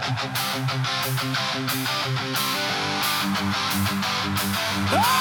Oh, yeah!